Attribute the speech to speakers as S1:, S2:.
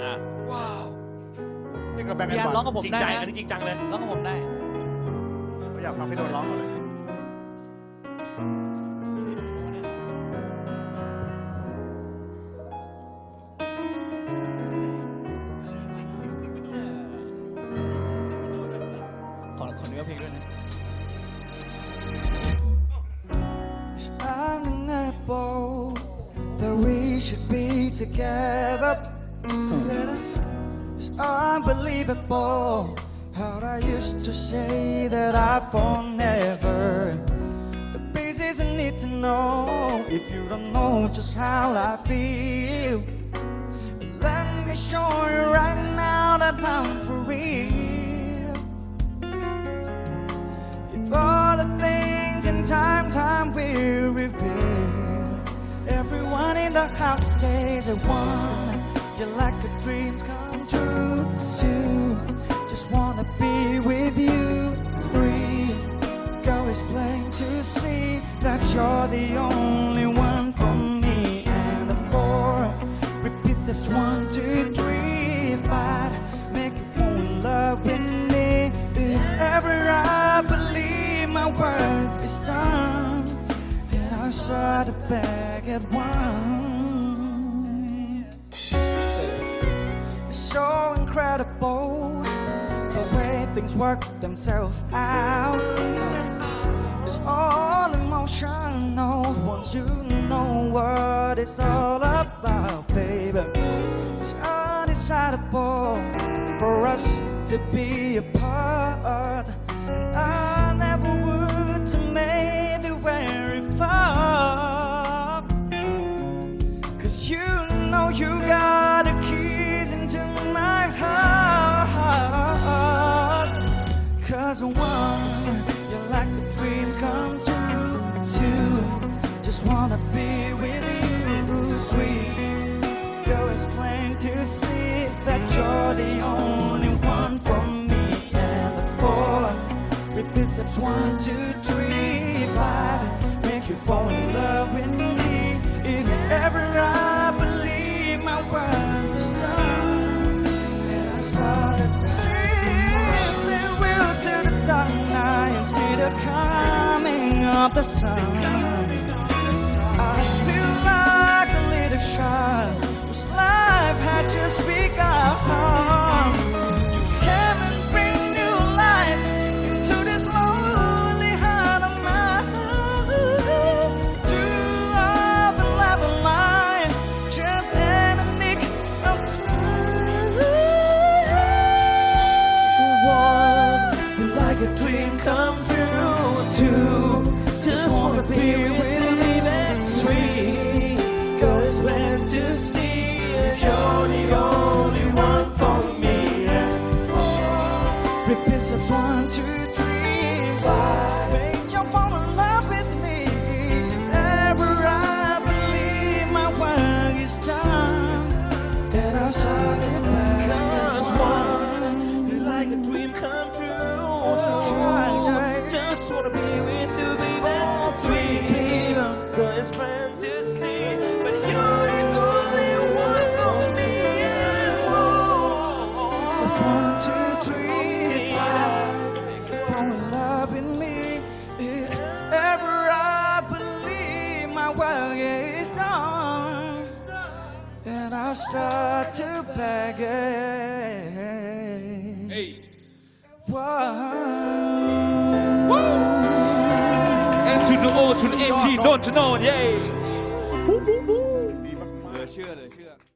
S1: อะ
S2: ว้าว
S3: นี่ก็แบ็คแอน
S4: พี่
S3: ด์
S4: อาร์ตร้อง
S3: วัน
S4: กับผม
S1: จริง
S4: ได้
S1: ใจ
S4: นะ
S1: อันนี้จริงจังเลย
S4: ร้องกับผมได้
S3: อยากฟังพี่โดนร้องก่อนเลย
S4: ขอขอเนื้อเพลงด้วยนะ
S2: undeniable that we should be together. It's unbelievable how I used to say that I fall never. The basics I need to know if you don't know just how I feel. Let me show you right now that I'm for real. If all the things in time, time will reveal. Everyone in the house says it one. You like a dreams come true. Two, just wanna be with you. Three, go is plain to see that you're the only one for me. And the four, repeat steps one, two, three, five. Make you fall in love with me. If ever I believe my work is done, then I'll start to beg at one. Things work themselves out. It's all emotional once you know what it's all about, baby. It's undecidable for us to be apart. I never would to make it very far. Cause you know you got the keys into my Cause one, you're like a dream come true. Two, just wanna be with you. Three, girl, it's plain to see that you're the only one for me. And the four, repeat steps one, two, three, five, make you fall in love with me. If ever I believe my work sun. I feel like a little child repeat steps one, two, three, five. I'll start to beg it.
S1: Hey.
S2: And
S1: to the O to the MG, not to know, yay.